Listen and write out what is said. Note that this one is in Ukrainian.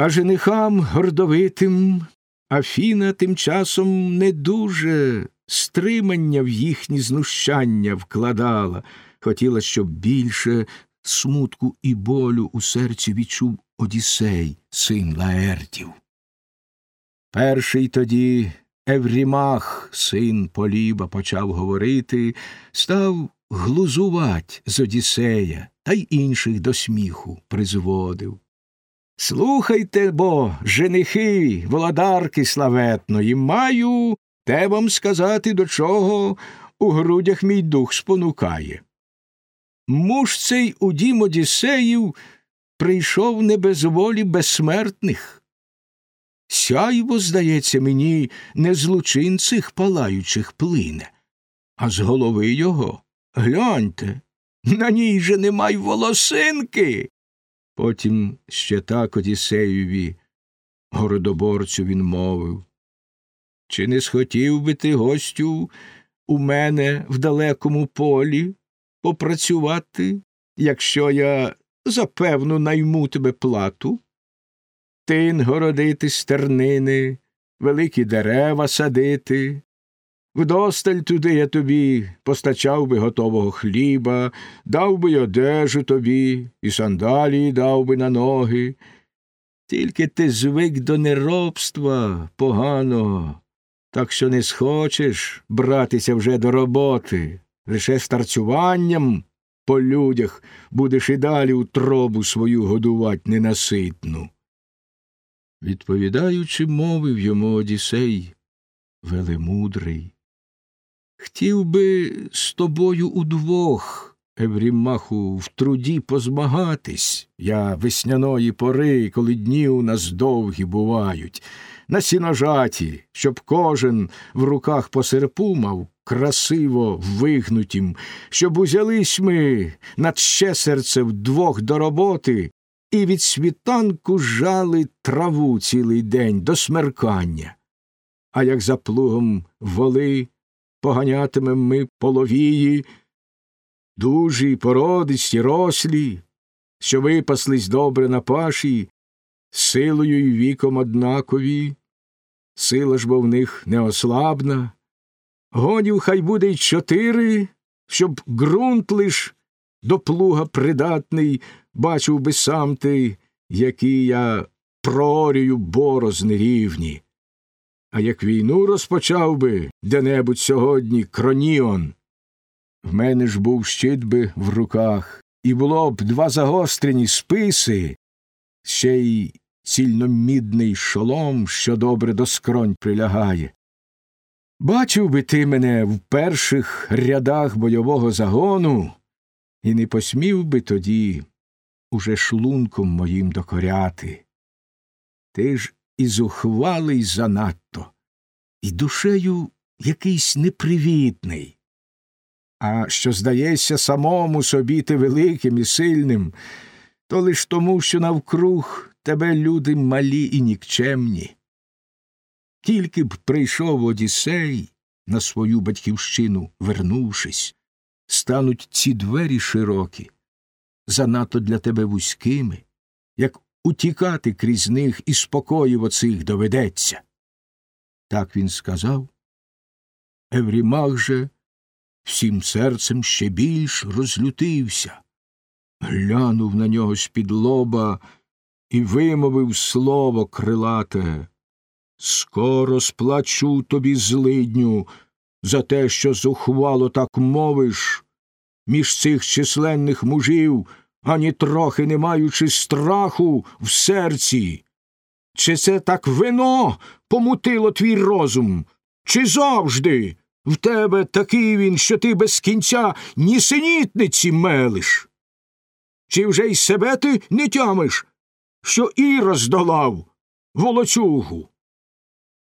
А женихам гордовитим Афіна тим часом не дуже стримання в їхні знущання вкладала, хотіла, щоб більше смутку і болю у серці відчув Одіссей, син Лаертів. Перший тоді Еврімах, син Поліба, почав говорити, став глузувать з Одіссея та й інших до сміху призводив. Слухайте бо, женихи, володарки славетної, маю те вам сказати, до чого у грудях мій дух спонукає. Муж цей у дім Одіссеїв прийшов не без волі безсмертних. Сяйво, здається мені, не з лучин цих палаючих плине, а з голови його гляньте, на ній же немає волосинки. Потім ще так Одіссеєві, городоборцю, він мовив. Чи не схотів би ти, гостю, у мене в далекому полі попрацювати, якщо я запевну найму тебе плату? Тин городити стернини, великі дерева садити, Вдосталь туди я тобі постачав би готового хліба, дав би й одежу тобі, і сандалії дав би на ноги. Тільки ти звик до неробства поганого, так що не схочеш братися вже до роботи, лише старцюванням по людях будеш і далі утробу свою годувать ненаситну. Відповідаючи, мовив йому Одісей велемудрий. Хотів би з тобою удвох, Еврімаху, в труді позмагатись. Я весняної пори, коли дні у нас довгі бувають, на сіножаті, щоб кожен в руках по серпу мав красиво вигнутім, щоб узялись ми над ще серце вдвох до роботи і від світанку жали траву цілий день до смеркання. А як за плугом воли поганятимем ми половії, дужі, породисті, рослі, що випаслись добре на паші, силою й віком однакові, сила ж бо в них не ослабна. Гонів хай буде й чотири, щоб ґрунт лиш до плуга придатний, бачив би сам ти, які я прорію борозни рівні. А як війну розпочав би де-небудь сьогодні кроніон, в мене ж був щит би в руках, і було б два загострені списи, ще й цільномідний шолом, що добре до скронь прилягає. Бачив би ти мене в перших рядах бойового загону, і не посмів би тоді уже шлунком моїм докоряти. Ти ж і зухвалий занадто, і душею якийсь непривітний. А що здається самому собі ти великим і сильним, то лиш тому, що навкруг тебе люди малі і нікчемні. Тільки б прийшов Одіссей, на свою батьківщину вернувшись, стануть ці двері широкі, занадто для тебе вузькими, як утікати крізь них і спокоїв оцих доведеться. Так він сказав. Еврімах же всім серцем ще більш розлютився, глянув на нього з-під лоба і вимовив слово крилате. Скоро сплачу тобі злидню за те, що зухвало так мовиш, між цих численних мужів ані трохи не маючи страху в серці. Чи це так вино помутило твій розум? Чи завжди в тебе такий він, що ти без кінця нісенітниці мелиш? Чи вже й себе ти не тямиш, що і роздолав волоцюгу?